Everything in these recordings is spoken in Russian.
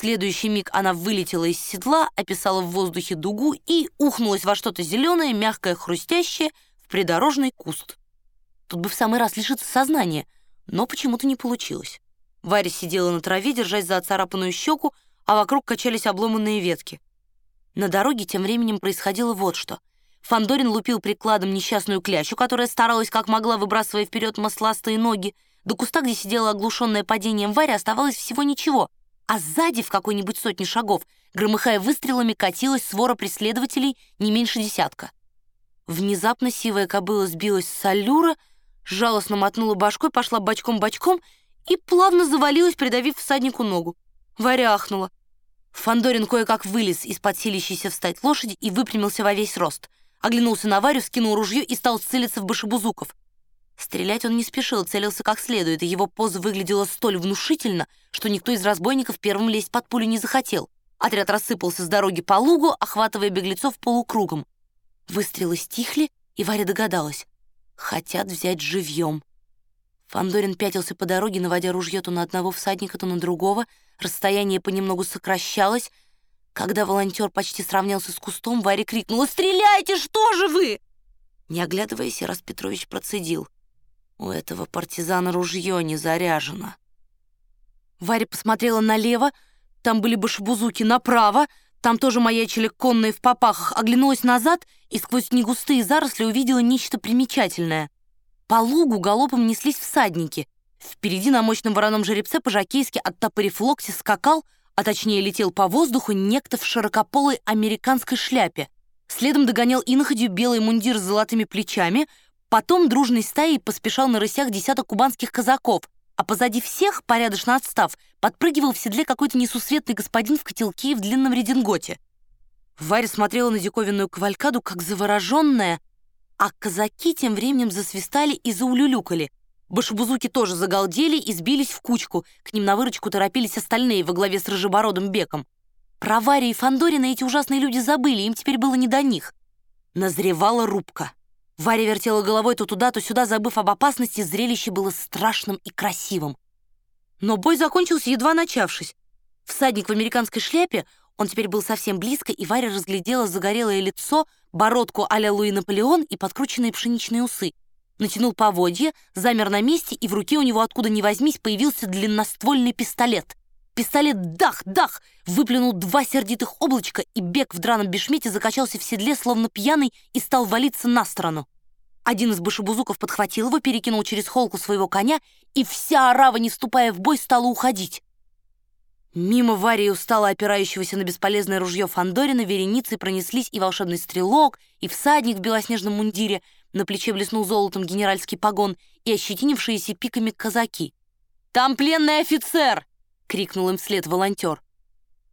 следующий миг она вылетела из седла, описала в воздухе дугу и ухнулась во что-то зеленое, мягкое, хрустящее, в придорожный куст. Тут бы в самый раз лишиться сознания, но почему-то не получилось. Варя сидела на траве, держась за оцарапанную щеку, а вокруг качались обломанные ветки. На дороге тем временем происходило вот что. Фандорин лупил прикладом несчастную клящу, которая старалась как могла, выбрасывая вперед масластые ноги. До куста, где сидела оглушенная падением Варя, оставалось всего ничего. А сзади, в какой-нибудь сотне шагов, громыхая выстрелами, катилась свора преследователей не меньше десятка. Внезапно сивая кобыла сбилась с аллюра, жалостно мотнула башкой, пошла бочком-бочком и плавно завалилась, придавив всаднику ногу. Варя ахнула. Фандорин кое-как вылез из-под силищейся встать лошади и выпрямился во весь рост. Оглянулся на Варю, скинул ружье и стал целиться в башебузуков. Стрелять он не спешил, целился как следует, и его поза выглядела столь внушительно, что никто из разбойников первым лезть под пулю не захотел. Отряд рассыпался с дороги по лугу, охватывая беглецов полукругом. Выстрелы стихли, и Варя догадалась. Хотят взять живьем. Фандорин пятился по дороге, наводя ружье то на одного всадника, то на другого. Расстояние понемногу сокращалось. Когда волонтер почти сравнялся с кустом, Варя крикнула «Стреляйте, что же вы!» Не оглядываясь, Ирас Петрович процедил. «У этого партизана ружье не заряжено». Варя посмотрела налево, там были башебузуки, направо, там тоже маячили конные в попахах, оглянулась назад и сквозь негустые заросли увидела нечто примечательное. По лугу галопом неслись всадники. Впереди на мощном вороном жеребце по-жакейски, оттопырив локти, скакал, а точнее летел по воздуху, некто в широкополой американской шляпе. Следом догонял иноходью белый мундир с золотыми плечами, потом дружной стаей поспешал на рысях десяток кубанских казаков — а позади всех, порядочно отстав, подпрыгивал в седле какой-то несусветный господин в котелке и в длинном рединготе. Варя смотрела на диковинную кавалькаду, как завороженная, а казаки тем временем засвистали и заулюлюкали. Башебузуки тоже загалдели и сбились в кучку, к ним на выручку торопились остальные во главе с рыжебородым беком. Про Варю и Фандорина эти ужасные люди забыли, им теперь было не до них. Назревала рубка. Варя вертела головой то туда, то сюда, забыв об опасности, зрелище было страшным и красивым. Но бой закончился, едва начавшись. Всадник в американской шляпе, он теперь был совсем близко, и Варя разглядела загорелое лицо, бородку а-ля Луи Наполеон и подкрученные пшеничные усы. Натянул поводья, замер на месте, и в руке у него откуда ни возьмись появился длинноствольный пистолет. Пистолет «дах-дах» выплюнул два сердитых облачка, и бег в драном бешмете закачался в седле, словно пьяный, и стал валиться на сторону. Один из башебузуков подхватил его, перекинул через холку своего коня, и вся орава, не вступая в бой, стала уходить. Мимо Варии устало опирающегося на бесполезное ружье Фандорина вереницей пронеслись и волшебный стрелок, и всадник в белоснежном мундире, на плече блеснул золотом генеральский погон, и ощетинившиеся пиками казаки. «Там пленный офицер!» Крикнул им вслед волонтер.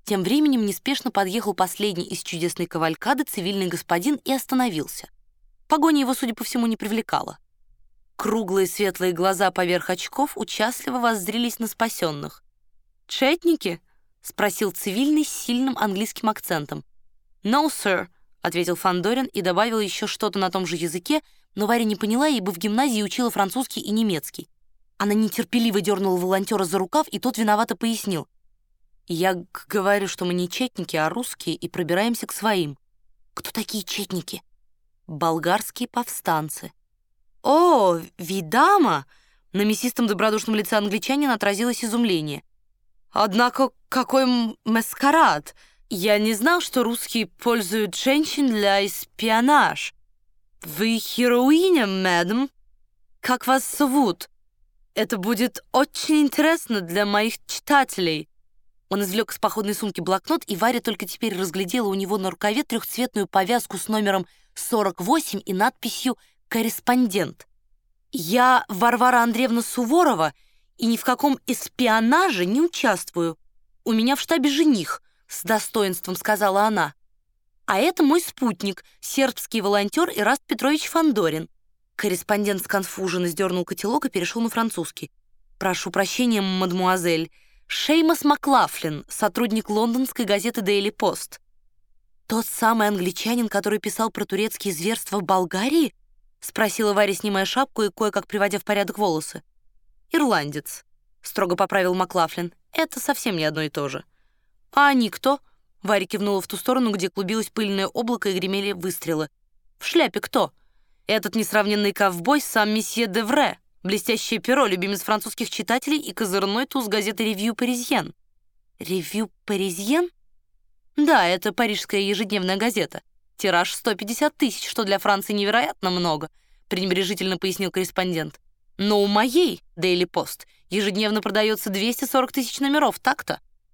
Тем временем неспешно подъехал последний из чудесной кавалькады цивильный господин и остановился. Погоня его, судя по всему, не привлекала. Круглые светлые глаза поверх очков участливо воззрились на спасенных. «Четники?» — спросил цивильный с сильным английским акцентом. «No, sir», — ответил Фандорин и добавил еще что-то на том же языке, но Варя не поняла, ибо в гимназии учила французский и немецкий. Она нетерпеливо дернула волонтера за рукав, и тот виновато пояснил. «Я говорю, что мы не четники, а русские, и пробираемся к своим». «Кто такие четники?» «Болгарские повстанцы». «О, видама!» На мясистом добродушном лице англичанина отразилось изумление. «Однако какой маскарад! Я не знал, что русские пользуют женщин для эспионаж. Вы хероиня, мэдам? Как вас зовут?» Это будет очень интересно для моих читателей». Он извлек из походной сумки блокнот, и Варя только теперь разглядела у него на рукаве трехцветную повязку с номером 48 и надписью «Корреспондент». «Я Варвара Андреевна Суворова и ни в каком эспионаже не участвую. У меня в штабе жених», — с достоинством сказала она. «А это мой спутник, сербский волонтер Ираст Петрович Фандорин. Корреспондент сконфуженно сдернул котелок и перешел на французский. «Прошу прощения, мадмуазель. Шеймас Маклафлин, сотрудник лондонской газеты Daily Post». «Тот самый англичанин, который писал про турецкие зверства в Болгарии?» — спросила Варя, снимая шапку и кое-как приводя в порядок волосы. «Ирландец», — строго поправил Маклафлин. «Это совсем не одно и то же». «А они кто?» Варя кивнула в ту сторону, где клубилось пыльное облако и гремели выстрелы. «В шляпе кто?» «Этот несравненный ковбой сам месье Девре, блестящее перо, любимец французских читателей и козырной туз газеты «Ревью Паризьен». «Ревью Паризьен?» «Да, это парижская ежедневная газета. Тираж 150 тысяч, что для Франции невероятно много», пренебрежительно пояснил корреспондент. «Но у моей Daily Post ежедневно продается 240 тысяч номеров, так-то?»